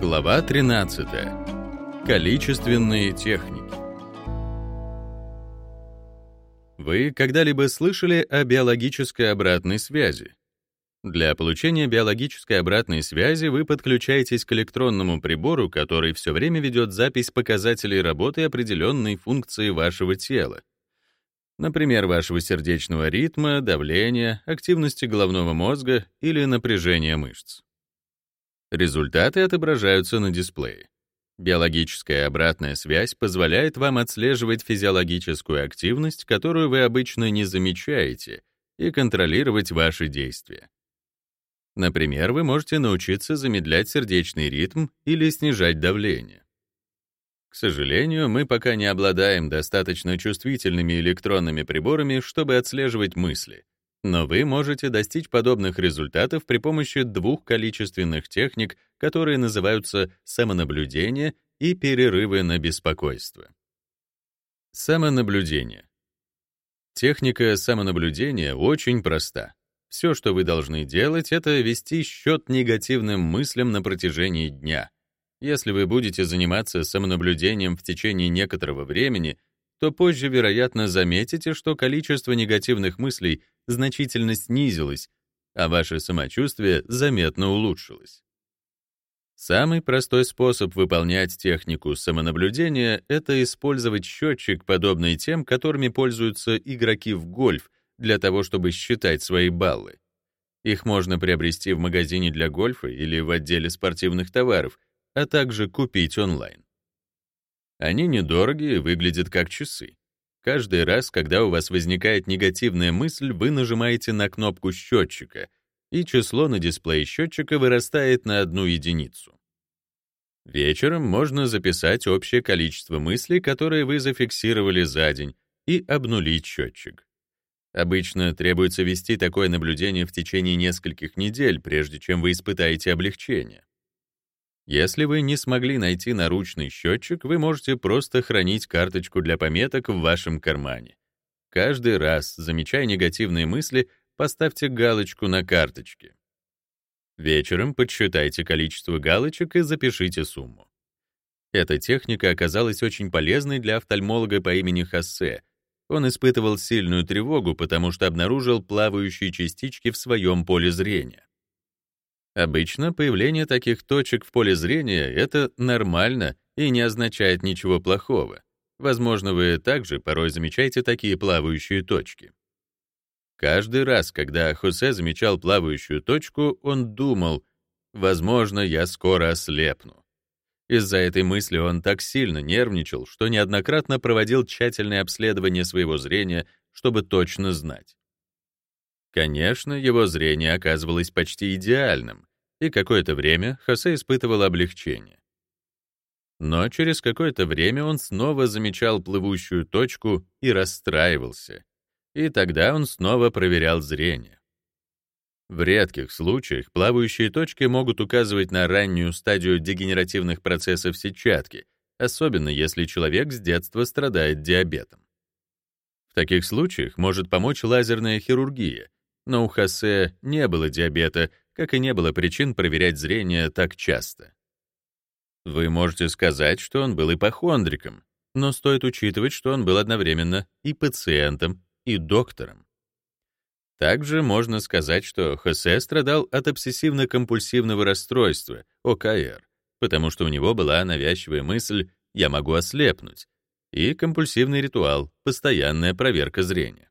Глава 13. Количественные техники. Вы когда-либо слышали о биологической обратной связи? Для получения биологической обратной связи вы подключаетесь к электронному прибору, который все время ведет запись показателей работы определенной функции вашего тела. Например, вашего сердечного ритма, давления, активности головного мозга или напряжения мышц. Результаты отображаются на дисплее. Биологическая обратная связь позволяет вам отслеживать физиологическую активность, которую вы обычно не замечаете, и контролировать ваши действия. Например, вы можете научиться замедлять сердечный ритм или снижать давление. К сожалению, мы пока не обладаем достаточно чувствительными электронными приборами, чтобы отслеживать мысли, но вы можете достичь подобных результатов при помощи двух количественных техник, которые называются самонаблюдение и перерывы на беспокойство. Самонаблюдение. Техника самонаблюдения очень проста. Все, что вы должны делать, это вести счет негативным мыслям на протяжении дня. Если вы будете заниматься самонаблюдением в течение некоторого времени, то позже, вероятно, заметите, что количество негативных мыслей значительно снизилось, а ваше самочувствие заметно улучшилось. Самый простой способ выполнять технику самонаблюдения — это использовать счетчик, подобный тем, которыми пользуются игроки в гольф, для того, чтобы считать свои баллы. Их можно приобрести в магазине для гольфа или в отделе спортивных товаров, а также купить онлайн. Они недорогие выглядят как часы. Каждый раз, когда у вас возникает негативная мысль, вы нажимаете на кнопку счетчика, и число на дисплее счетчика вырастает на одну единицу. Вечером можно записать общее количество мыслей, которые вы зафиксировали за день, и обнулить счетчик. Обычно требуется вести такое наблюдение в течение нескольких недель, прежде чем вы испытаете облегчение. Если вы не смогли найти наручный счетчик, вы можете просто хранить карточку для пометок в вашем кармане. Каждый раз, замечая негативные мысли, поставьте галочку на карточке. Вечером подсчитайте количество галочек и запишите сумму. Эта техника оказалась очень полезной для офтальмолога по имени Хассе. Он испытывал сильную тревогу, потому что обнаружил плавающие частички в своем поле зрения. Обычно появление таких точек в поле зрения — это нормально и не означает ничего плохого. Возможно, вы также порой замечаете такие плавающие точки. Каждый раз, когда Хосе замечал плавающую точку, он думал, «Возможно, я скоро ослепну». Из-за этой мысли он так сильно нервничал, что неоднократно проводил тщательное обследование своего зрения, чтобы точно знать. Конечно, его зрение оказывалось почти идеальным, и какое-то время Хосе испытывал облегчение. Но через какое-то время он снова замечал плывущую точку и расстраивался. И тогда он снова проверял зрение. В редких случаях плавающие точки могут указывать на раннюю стадию дегенеративных процессов сетчатки, особенно если человек с детства страдает диабетом. В таких случаях может помочь лазерная хирургия, но у Хосе не было диабета, как и не было причин проверять зрение так часто. Вы можете сказать, что он был ипохондриком, но стоит учитывать, что он был одновременно и пациентом, и доктором. Также можно сказать, что Хосе страдал от обсессивно-компульсивного расстройства, ОКР, потому что у него была навязчивая мысль «я могу ослепнуть» и компульсивный ритуал — постоянная проверка зрения.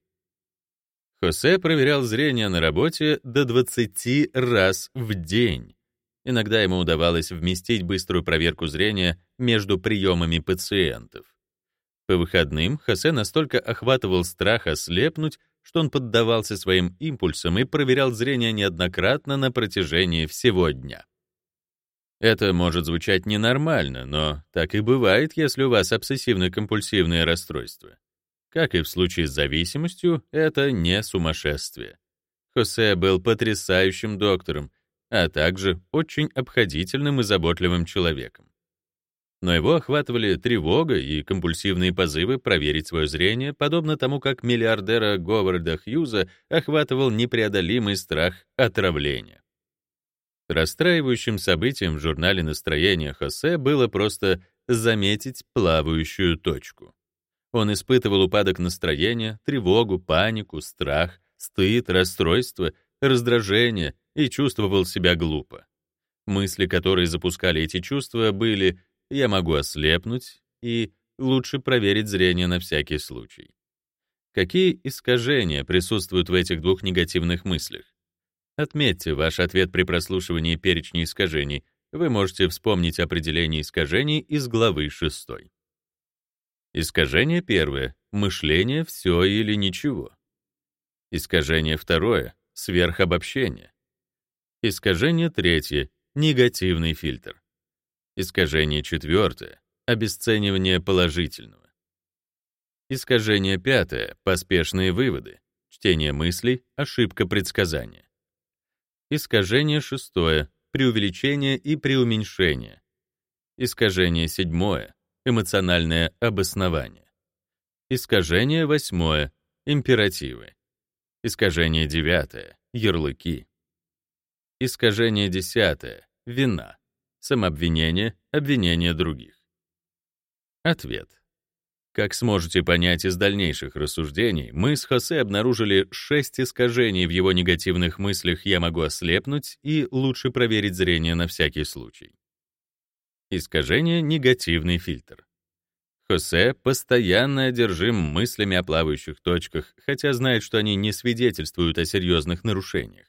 Хосе проверял зрение на работе до 20 раз в день. Иногда ему удавалось вместить быструю проверку зрения между приемами пациентов. По выходным Хосе настолько охватывал страх ослепнуть, что он поддавался своим импульсам и проверял зрение неоднократно на протяжении всего дня. Это может звучать ненормально, но так и бывает, если у вас обсессивно-компульсивное расстройство. Как и в случае с зависимостью, это не сумасшествие. Хосе был потрясающим доктором, а также очень обходительным и заботливым человеком. Но его охватывали тревога и компульсивные позывы проверить свое зрение, подобно тому, как миллиардера Говарда Хьюза охватывал непреодолимый страх отравления. Расстраивающим событием в журнале настроения Хосе было просто заметить плавающую точку. Он испытывал упадок настроения, тревогу, панику, страх, стыд, расстройство, раздражение и чувствовал себя глупо. Мысли, которые запускали эти чувства, были «я могу ослепнуть» и «лучше проверить зрение на всякий случай». Какие искажения присутствуют в этих двух негативных мыслях? Отметьте ваш ответ при прослушивании перечня искажений. Вы можете вспомнить определение искажений из главы 6. Искажение первое — мышление «все или ничего». Искажение второе — сверхобобщение. Искажение третье — негативный фильтр. Искажение четвертое — обесценивание положительного. Искажение пятое — поспешные выводы, чтение мыслей, ошибка предсказания. Искажение шестое — преувеличение и преуменьшение. Искажение седьмое — эмоциональное обоснование. Искажение восьмое — императивы. Искажение девятое — ярлыки. Искажение десятое — вина. Самообвинение, обвинение других. Ответ. Как сможете понять из дальнейших рассуждений, мы с Хосе обнаружили шесть искажений в его негативных мыслях «я могу ослепнуть» и «лучше проверить зрение на всякий случай». Искажение — негативный фильтр. Хосе постоянно одержим мыслями о плавающих точках, хотя знает, что они не свидетельствуют о серьезных нарушениях.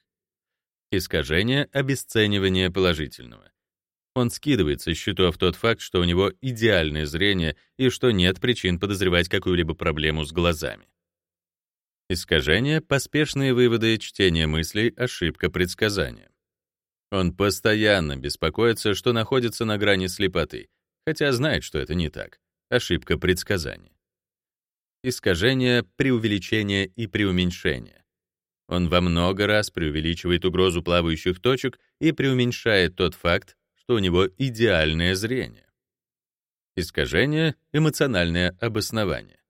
Искажение — обесценивание положительного. Он скидывает со счетов тот факт, что у него идеальное зрение и что нет причин подозревать какую-либо проблему с глазами. Искажение, поспешные выводы, чтение мыслей, ошибка предсказания. Он постоянно беспокоится, что находится на грани слепоты, хотя знает, что это не так. Ошибка предсказания. Искажение, преувеличение и преуменьшение. Он во много раз преувеличивает угрозу плавающих точек и преуменьшает тот факт, что у него идеальное зрение. Искажение — эмоциональное обоснование.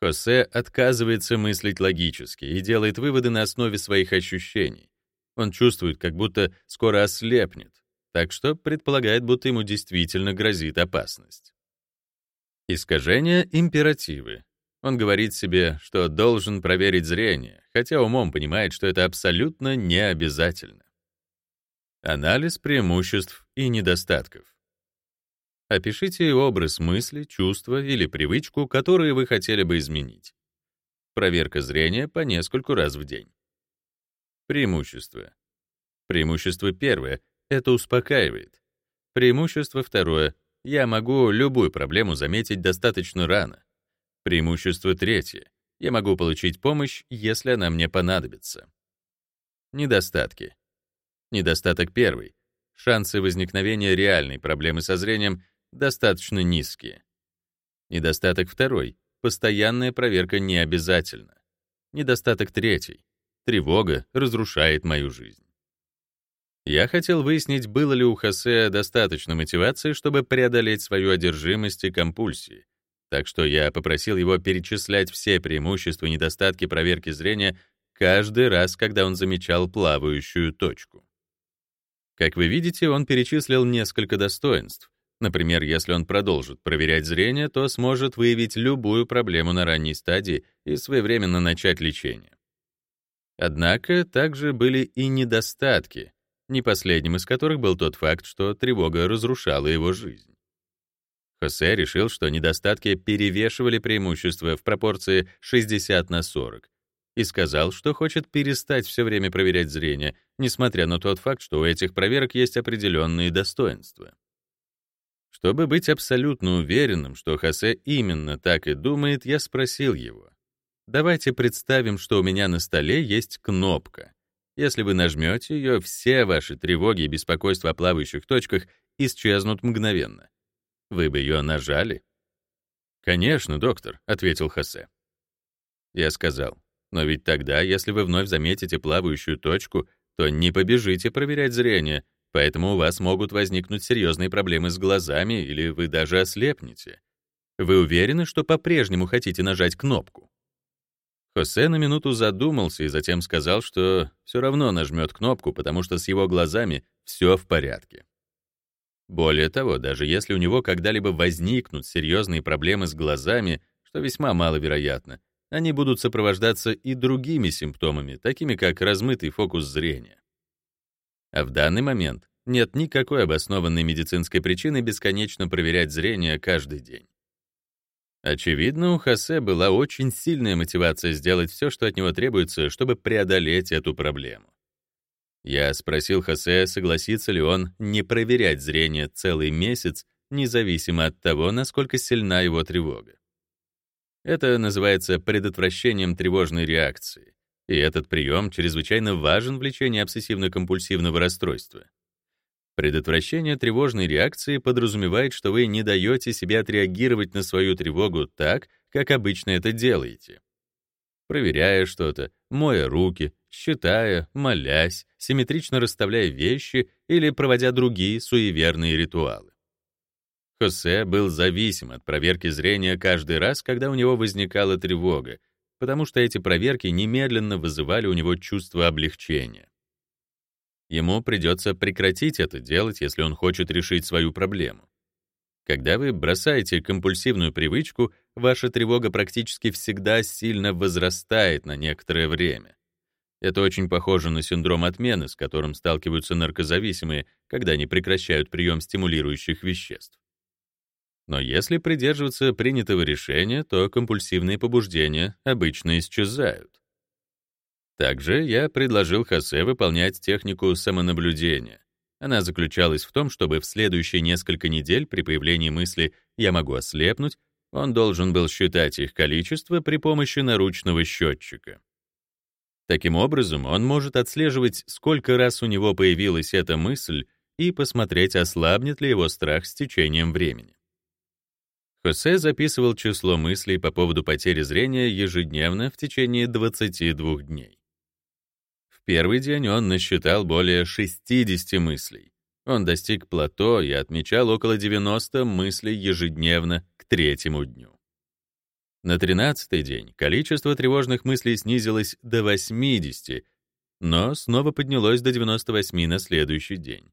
Хосе отказывается мыслить логически и делает выводы на основе своих ощущений. Он чувствует, как будто скоро ослепнет, так что предполагает, будто ему действительно грозит опасность. Искажение — императивы. Он говорит себе, что должен проверить зрение, хотя умом понимает, что это абсолютно не обязательно. Анализ преимуществ и недостатков. Опишите образ мысли, чувства или привычку, которые вы хотели бы изменить. Проверка зрения по нескольку раз в день. Преимущество. Преимущество первое — это успокаивает. Преимущество второе я могу любую проблему заметить достаточно рано. Преимущество третье. Я могу получить помощь, если она мне понадобится. Недостатки. Недостаток первый. Шансы возникновения реальной проблемы со зрением достаточно низкие. Недостаток второй. Постоянная проверка не обязательна. Недостаток третий. Тревога разрушает мою жизнь. Я хотел выяснить, было ли у Хосе достаточно мотивации, чтобы преодолеть свою одержимость и компульсии. Так что я попросил его перечислять все преимущества и недостатки проверки зрения каждый раз, когда он замечал плавающую точку. Как вы видите, он перечислил несколько достоинств. Например, если он продолжит проверять зрение, то сможет выявить любую проблему на ранней стадии и своевременно начать лечение. Однако также были и недостатки, не последним из которых был тот факт, что тревога разрушала его жизнь. Хосе решил, что недостатки перевешивали преимущества в пропорции 60 на 40, и сказал, что хочет перестать все время проверять зрение, несмотря на тот факт, что у этих проверок есть определенные достоинства. Чтобы быть абсолютно уверенным, что Хосе именно так и думает, я спросил его, «Давайте представим, что у меня на столе есть кнопка. Если вы нажмете ее, все ваши тревоги и беспокойства о плавающих точках исчезнут мгновенно. Вы бы ее нажали? «Конечно, доктор», — ответил Хосе. Я сказал, «Но ведь тогда, если вы вновь заметите плавающую точку, то не побежите проверять зрение, поэтому у вас могут возникнуть серьезные проблемы с глазами или вы даже ослепнете. Вы уверены, что по-прежнему хотите нажать кнопку?» Хосе на минуту задумался и затем сказал, что все равно нажмет кнопку, потому что с его глазами все в порядке. Более того, даже если у него когда-либо возникнут серьезные проблемы с глазами, что весьма маловероятно, они будут сопровождаться и другими симптомами, такими как размытый фокус зрения. А в данный момент нет никакой обоснованной медицинской причины бесконечно проверять зрение каждый день. Очевидно, у Хосе была очень сильная мотивация сделать все, что от него требуется, чтобы преодолеть эту проблему. Я спросил Хосе, согласится ли он не проверять зрение целый месяц, независимо от того, насколько сильна его тревога. Это называется предотвращением тревожной реакции, и этот прием чрезвычайно важен в лечении обсессивно-компульсивного расстройства. Предотвращение тревожной реакции подразумевает, что вы не даете себе отреагировать на свою тревогу так, как обычно это делаете. Проверяя что-то, моя руки, считая, молясь, симметрично расставляя вещи или проводя другие суеверные ритуалы. Хосе был зависим от проверки зрения каждый раз, когда у него возникала тревога, потому что эти проверки немедленно вызывали у него чувство облегчения. Ему придется прекратить это делать, если он хочет решить свою проблему. Когда вы бросаете компульсивную привычку, ваша тревога практически всегда сильно возрастает на некоторое время. Это очень похоже на синдром отмены, с которым сталкиваются наркозависимые, когда они прекращают прием стимулирующих веществ. Но если придерживаться принятого решения, то компульсивные побуждения обычно исчезают. Также я предложил Хосе выполнять технику самонаблюдения. Она заключалась в том, чтобы в следующие несколько недель при появлении мысли «я могу ослепнуть», он должен был считать их количество при помощи наручного счетчика. Таким образом, он может отслеживать, сколько раз у него появилась эта мысль, и посмотреть, ослабнет ли его страх с течением времени. Хосе записывал число мыслей по поводу потери зрения ежедневно в течение 22 дней первый день он насчитал более 60 мыслей. Он достиг плато и отмечал около 90 мыслей ежедневно к третьему дню. На 13 день количество тревожных мыслей снизилось до 80, но снова поднялось до 98 на следующий день.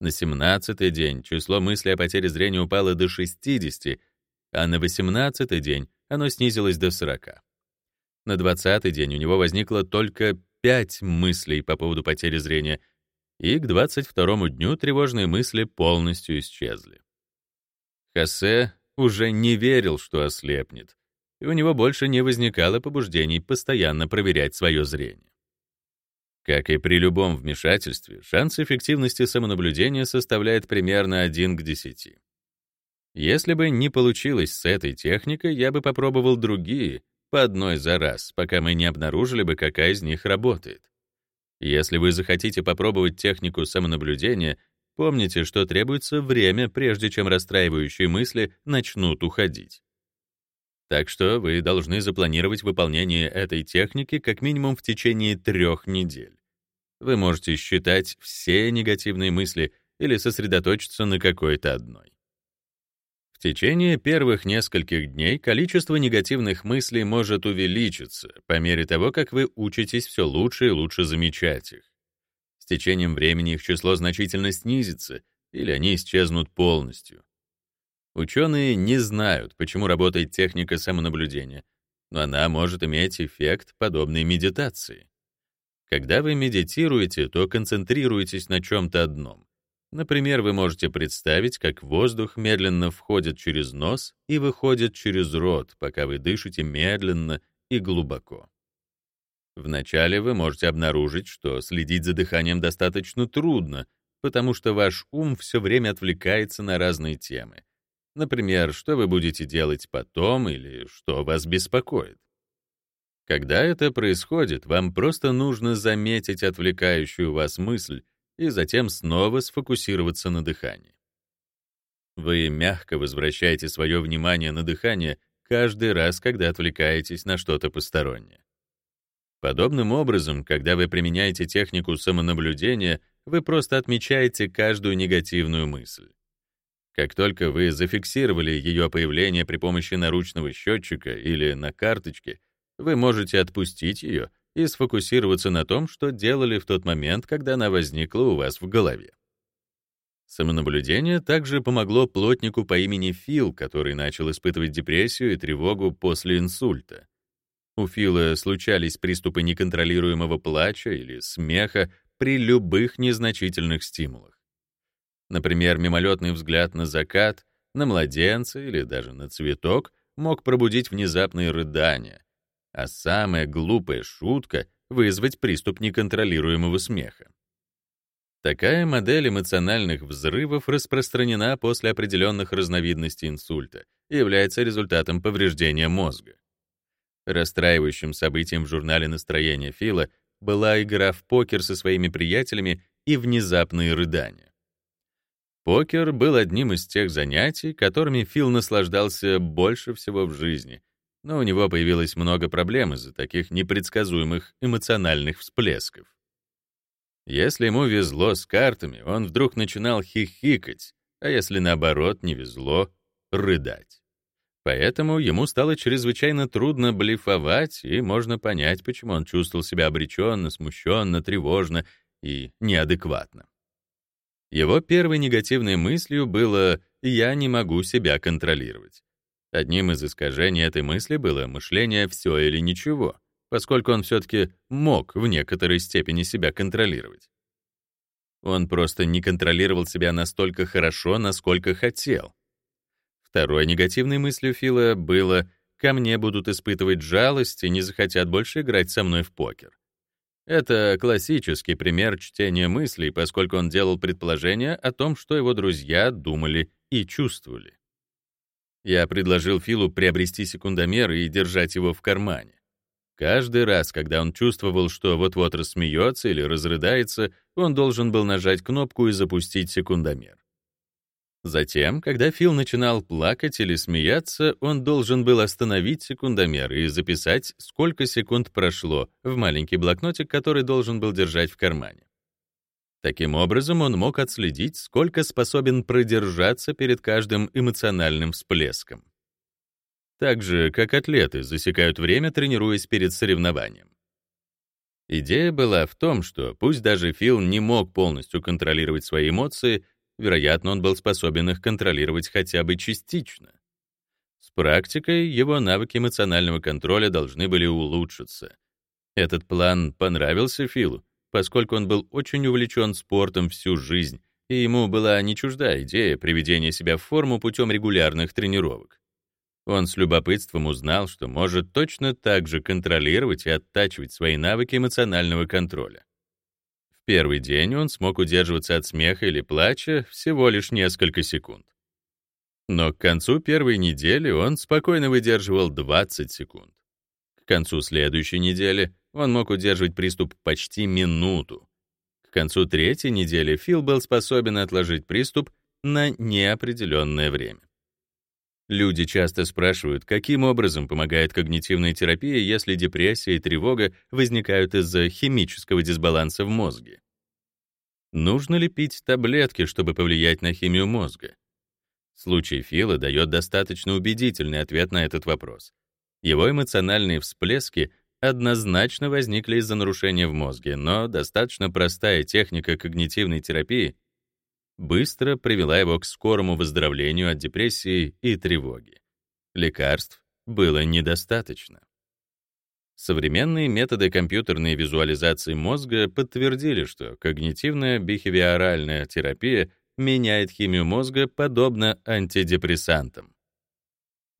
На 17 день число мыслей о потере зрения упало до 60, а на 18 день оно снизилось до 40. На 20 день у него возникло только пять мыслей по поводу потери зрения, и к 22-му дню тревожные мысли полностью исчезли. Хосе уже не верил, что ослепнет, и у него больше не возникало побуждений постоянно проверять свое зрение. Как и при любом вмешательстве, шанс эффективности самонаблюдения составляет примерно 1 к 10. Если бы не получилось с этой техникой, я бы попробовал другие, по одной за раз, пока мы не обнаружили бы, какая из них работает. Если вы захотите попробовать технику самонаблюдения, помните, что требуется время, прежде чем расстраивающие мысли начнут уходить. Так что вы должны запланировать выполнение этой техники как минимум в течение трех недель. Вы можете считать все негативные мысли или сосредоточиться на какой-то одной. В течение первых нескольких дней количество негативных мыслей может увеличиться по мере того, как вы учитесь все лучше и лучше замечать их. С течением времени их число значительно снизится, или они исчезнут полностью. Ученые не знают, почему работает техника самонаблюдения, но она может иметь эффект, подобной медитации. Когда вы медитируете, то концентрируетесь на чем-то одном. Например, вы можете представить, как воздух медленно входит через нос и выходит через рот, пока вы дышите медленно и глубоко. Вначале вы можете обнаружить, что следить за дыханием достаточно трудно, потому что ваш ум все время отвлекается на разные темы. Например, что вы будете делать потом или что вас беспокоит. Когда это происходит, вам просто нужно заметить отвлекающую вас мысль и затем снова сфокусироваться на дыхании. Вы мягко возвращаете свое внимание на дыхание каждый раз, когда отвлекаетесь на что-то постороннее. Подобным образом, когда вы применяете технику самонаблюдения, вы просто отмечаете каждую негативную мысль. Как только вы зафиксировали ее появление при помощи наручного счетчика или на карточке, вы можете отпустить ее и сфокусироваться на том, что делали в тот момент, когда она возникла у вас в голове. Самонаблюдение также помогло плотнику по имени Фил, который начал испытывать депрессию и тревогу после инсульта. У Фила случались приступы неконтролируемого плача или смеха при любых незначительных стимулах. Например, мимолетный взгляд на закат, на младенца или даже на цветок мог пробудить внезапные рыдания, а самая глупая шутка — вызвать приступ неконтролируемого смеха. Такая модель эмоциональных взрывов распространена после определенных разновидностей инсульта и является результатом повреждения мозга. Расстраивающим событием в журнале настроения Фила была игра в покер со своими приятелями и внезапные рыдания. Покер был одним из тех занятий, которыми Фил наслаждался больше всего в жизни, но у него появилось много проблем из-за таких непредсказуемых эмоциональных всплесков. Если ему везло с картами, он вдруг начинал хихикать, а если наоборот не везло — рыдать. Поэтому ему стало чрезвычайно трудно блефовать, и можно понять, почему он чувствовал себя обреченно, смущенно, тревожно и неадекватно. Его первой негативной мыслью было «я не могу себя контролировать». Одним из искажений этой мысли было мышление «все или ничего», поскольку он все-таки мог в некоторой степени себя контролировать. Он просто не контролировал себя настолько хорошо, насколько хотел. Второй негативной мыслью Фила было «ко мне будут испытывать жалость и не захотят больше играть со мной в покер». Это классический пример чтения мыслей, поскольку он делал предположение о том, что его друзья думали и чувствовали. Я предложил Филу приобрести секундомер и держать его в кармане. Каждый раз, когда он чувствовал, что вот-вот рассмеется или разрыдается, он должен был нажать кнопку и запустить секундомер. Затем, когда Фил начинал плакать или смеяться, он должен был остановить секундомер и записать, сколько секунд прошло, в маленький блокнотик, который должен был держать в кармане. Таким образом, он мог отследить, сколько способен продержаться перед каждым эмоциональным всплеском. Так же, как атлеты засекают время, тренируясь перед соревнованием. Идея была в том, что пусть даже Фил не мог полностью контролировать свои эмоции, вероятно, он был способен их контролировать хотя бы частично. С практикой его навыки эмоционального контроля должны были улучшиться. Этот план понравился Филу, поскольку он был очень увлечен спортом всю жизнь, и ему была не чужда идея приведения себя в форму путем регулярных тренировок. Он с любопытством узнал, что может точно так же контролировать и оттачивать свои навыки эмоционального контроля первый день он смог удерживаться от смеха или плача всего лишь несколько секунд. Но к концу первой недели он спокойно выдерживал 20 секунд. К концу следующей недели он мог удерживать приступ почти минуту. К концу третьей недели Фил был способен отложить приступ на неопределенное время. Люди часто спрашивают, каким образом помогает когнитивная терапия, если депрессия и тревога возникают из-за химического дисбаланса в мозге. Нужно ли пить таблетки, чтобы повлиять на химию мозга? Случай Фила дает достаточно убедительный ответ на этот вопрос. Его эмоциональные всплески однозначно возникли из-за нарушения в мозге, но достаточно простая техника когнитивной терапии быстро привела его к скорому выздоровлению от депрессии и тревоги. Лекарств было недостаточно. Современные методы компьютерной визуализации мозга подтвердили, что когнитивная бихевиоральная терапия меняет химию мозга подобно антидепрессантам.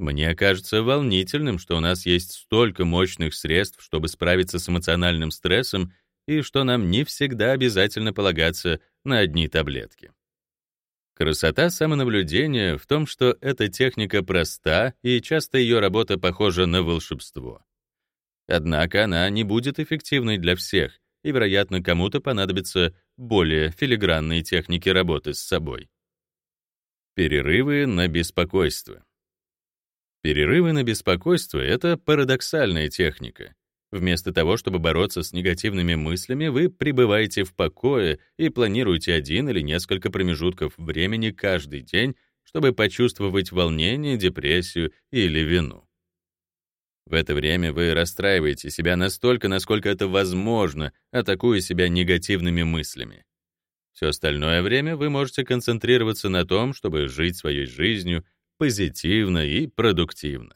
Мне кажется волнительным, что у нас есть столько мощных средств, чтобы справиться с эмоциональным стрессом, и что нам не всегда обязательно полагаться на одни таблетки. Красота самонаблюдения в том, что эта техника проста, и часто ее работа похожа на волшебство. Однако она не будет эффективной для всех, и, вероятно, кому-то понадобятся более филигранные техники работы с собой. Перерывы на беспокойство. Перерывы на беспокойство — это парадоксальная техника. Вместо того, чтобы бороться с негативными мыслями, вы пребываете в покое и планируете один или несколько промежутков времени каждый день, чтобы почувствовать волнение, депрессию или вину. В это время вы расстраиваете себя настолько, насколько это возможно, атакуя себя негативными мыслями. Все остальное время вы можете концентрироваться на том, чтобы жить своей жизнью позитивно и продуктивно.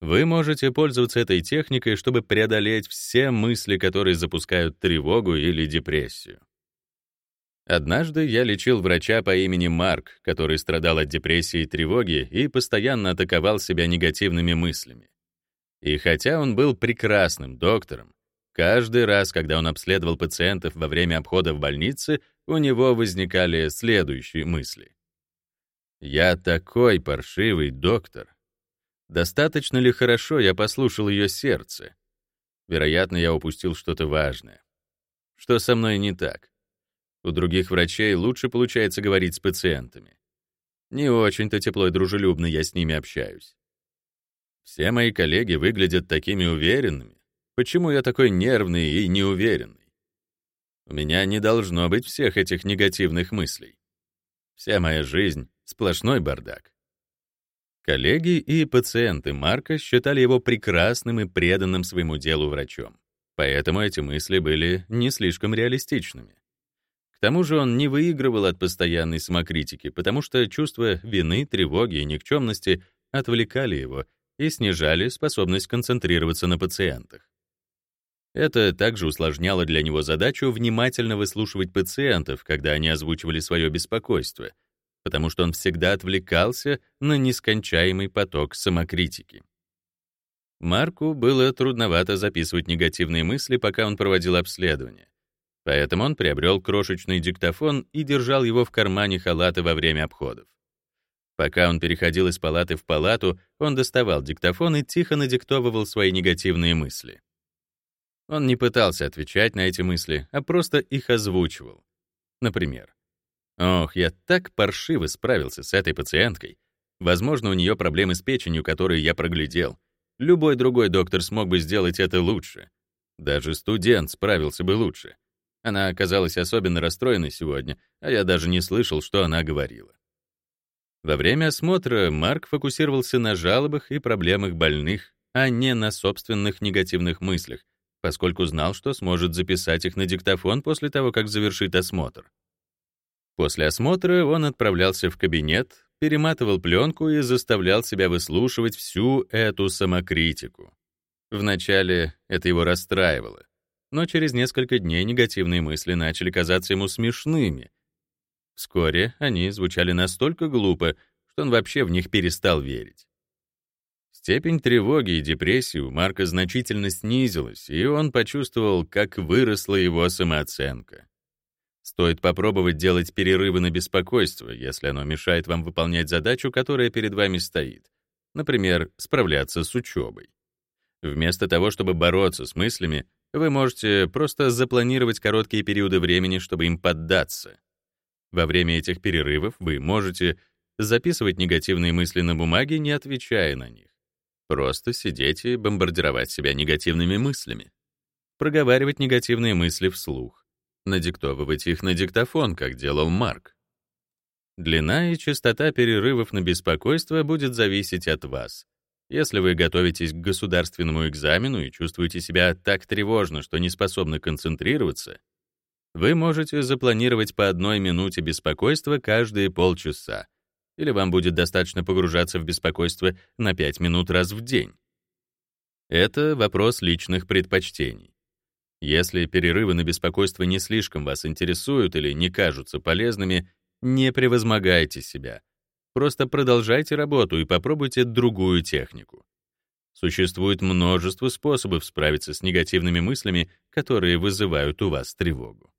Вы можете пользоваться этой техникой, чтобы преодолеть все мысли, которые запускают тревогу или депрессию. Однажды я лечил врача по имени Марк, который страдал от депрессии и тревоги и постоянно атаковал себя негативными мыслями. И хотя он был прекрасным доктором, каждый раз, когда он обследовал пациентов во время обхода в больнице, у него возникали следующие мысли. «Я такой паршивый доктор. Достаточно ли хорошо я послушал ее сердце? Вероятно, я упустил что-то важное. Что со мной не так? У других врачей лучше получается говорить с пациентами. Не очень-то тепло и дружелюбно я с ними общаюсь. Все мои коллеги выглядят такими уверенными. Почему я такой нервный и неуверенный? У меня не должно быть всех этих негативных мыслей. Вся моя жизнь — сплошной бардак. Коллеги и пациенты Марка считали его прекрасным и преданным своему делу врачом. Поэтому эти мысли были не слишком реалистичными. К тому же он не выигрывал от постоянной самокритики, потому что чувства вины, тревоги и никчемности отвлекали его и снижали способность концентрироваться на пациентах. Это также усложняло для него задачу внимательно выслушивать пациентов, когда они озвучивали свое беспокойство — потому что он всегда отвлекался на нескончаемый поток самокритики. Марку было трудновато записывать негативные мысли, пока он проводил обследование. Поэтому он приобрел крошечный диктофон и держал его в кармане халата во время обходов. Пока он переходил из палаты в палату, он доставал диктофон и тихо надиктовывал свои негативные мысли. Он не пытался отвечать на эти мысли, а просто их озвучивал. Например, Ох, я так паршиво справился с этой пациенткой. Возможно, у нее проблемы с печенью, которые я проглядел. Любой другой доктор смог бы сделать это лучше. Даже студент справился бы лучше. Она оказалась особенно расстроенной сегодня, а я даже не слышал, что она говорила. Во время осмотра Марк фокусировался на жалобах и проблемах больных, а не на собственных негативных мыслях, поскольку знал, что сможет записать их на диктофон после того, как завершит осмотр. После осмотра он отправлялся в кабинет, перематывал пленку и заставлял себя выслушивать всю эту самокритику. Вначале это его расстраивало, но через несколько дней негативные мысли начали казаться ему смешными. Вскоре они звучали настолько глупо, что он вообще в них перестал верить. Степень тревоги и депрессии у Марка значительно снизилась, и он почувствовал, как выросла его самооценка. Стоит попробовать делать перерывы на беспокойство, если оно мешает вам выполнять задачу, которая перед вами стоит. Например, справляться с учебой. Вместо того, чтобы бороться с мыслями, вы можете просто запланировать короткие периоды времени, чтобы им поддаться. Во время этих перерывов вы можете записывать негативные мысли на бумаге, не отвечая на них. Просто сидеть и бомбардировать себя негативными мыслями. Проговаривать негативные мысли вслух надиктовывать их на диктофон, как делал Марк. Длина и частота перерывов на беспокойство будет зависеть от вас. Если вы готовитесь к государственному экзамену и чувствуете себя так тревожно, что не способны концентрироваться, вы можете запланировать по одной минуте беспокойства каждые полчаса, или вам будет достаточно погружаться в беспокойство на 5 минут раз в день. Это вопрос личных предпочтений. Если перерывы на беспокойство не слишком вас интересуют или не кажутся полезными, не превозмогайте себя. Просто продолжайте работу и попробуйте другую технику. Существует множество способов справиться с негативными мыслями, которые вызывают у вас тревогу.